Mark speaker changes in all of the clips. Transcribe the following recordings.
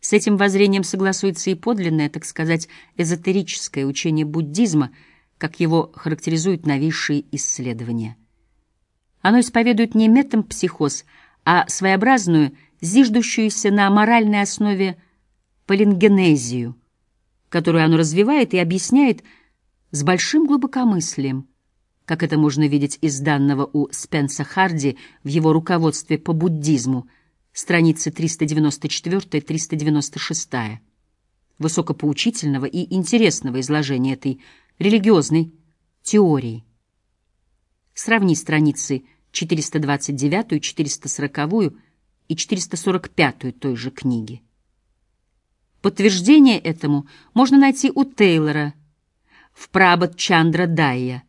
Speaker 1: С этим воззрением согласуется и подлинное, так сказать, эзотерическое учение буддизма, как его характеризуют новейшие исследования. Оно исповедует не метампсихоз, а своеобразную, зиждущуюся на моральной основе полингенезию, которую оно развивает и объясняет с большим глубокомыслием, как это можно видеть из данного у Спенса Харди в его руководстве по буддизму, страницы 394-396, высокопоучительного и интересного изложения этой религиозной теории. Сравни страницы 429, 440 и 445 той же книги. Подтверждение этому можно найти у Тейлора в Прабат Чандра Дайя,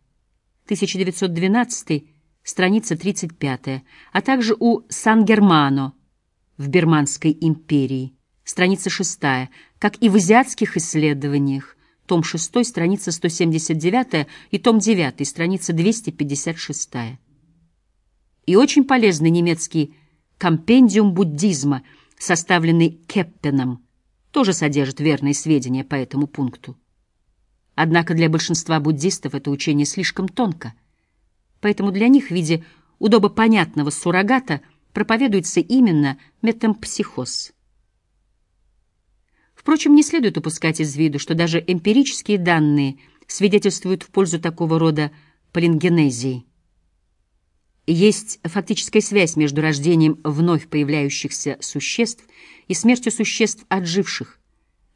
Speaker 1: 1912, страница 35, а также у Сан-Германо в Бирманской империи, страница 6, как и в азиатских исследованиях, том 6, страница 179 и том 9, страница 256. И очень полезный немецкий компендиум буддизма, составленный Кеппеном, тоже содержит верные сведения по этому пункту. Однако для большинства буддистов это учение слишком тонко, поэтому для них в виде удобопонятного суррогата проповедуется именно метампсихоз. Впрочем, не следует упускать из виду, что даже эмпирические данные свидетельствуют в пользу такого рода полингенезии. Есть фактическая связь между рождением вновь появляющихся существ и смертью существ отживших.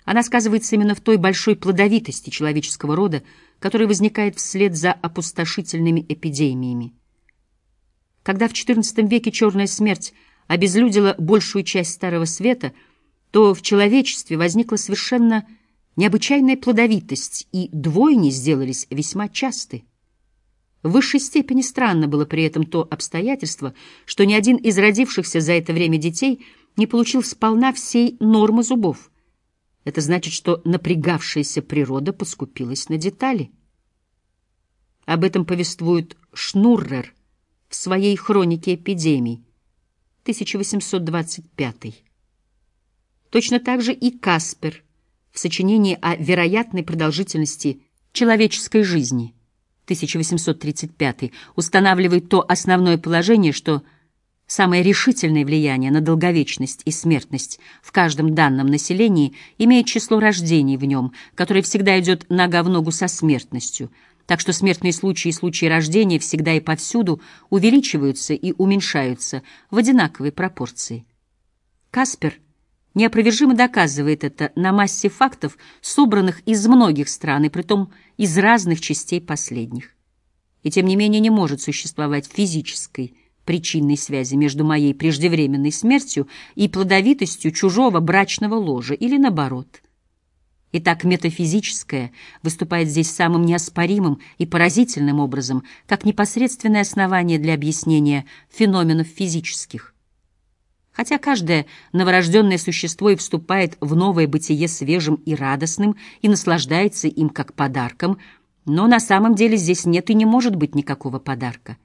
Speaker 1: Она сказывается именно в той большой плодовитости человеческого рода, которая возникает вслед за опустошительными эпидемиями. Когда в XIV веке черная смерть обезлюдила большую часть Старого Света, то в человечестве возникла совершенно необычайная плодовитость, и двойни сделались весьма часты. В высшей степени странно было при этом то обстоятельство, что ни один из родившихся за это время детей не получил сполна всей нормы зубов. Это значит, что напрягавшаяся природа поскупилась на детали. Об этом повествует Шнуррер в своей хронике эпидемий, 1825. Точно так же и Каспер в сочинении о вероятной продолжительности человеческой жизни. 1835 устанавливает то основное положение, что самое решительное влияние на долговечность и смертность в каждом данном населении имеет число рождений в нем, которое всегда идет нога в ногу со смертностью, так что смертные случаи и случаи рождения всегда и повсюду увеличиваются и уменьшаются в одинаковой пропорции. Каспер неопровержимо доказывает это на массе фактов, собранных из многих стран, и притом из разных частей последних. И тем не менее не может существовать физической причинной связи между моей преждевременной смертью и плодовитостью чужого брачного ложа, или наоборот. Итак, метафизическое выступает здесь самым неоспоримым и поразительным образом, как непосредственное основание для объяснения феноменов физических. Хотя каждое новорожденное существо и вступает в новое бытие свежим и радостным и наслаждается им как подарком, но на самом деле здесь нет и не может быть никакого подарка.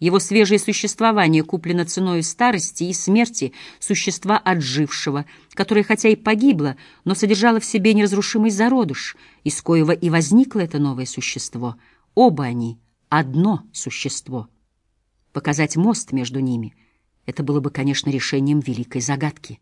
Speaker 1: Его свежее существование куплено ценой старости и смерти существа отжившего, которое хотя и погибло, но содержало в себе неразрушимый зародыш, из коего и возникло это новое существо. Оба они — одно существо. Показать мост между ними — это было бы, конечно, решением великой загадки.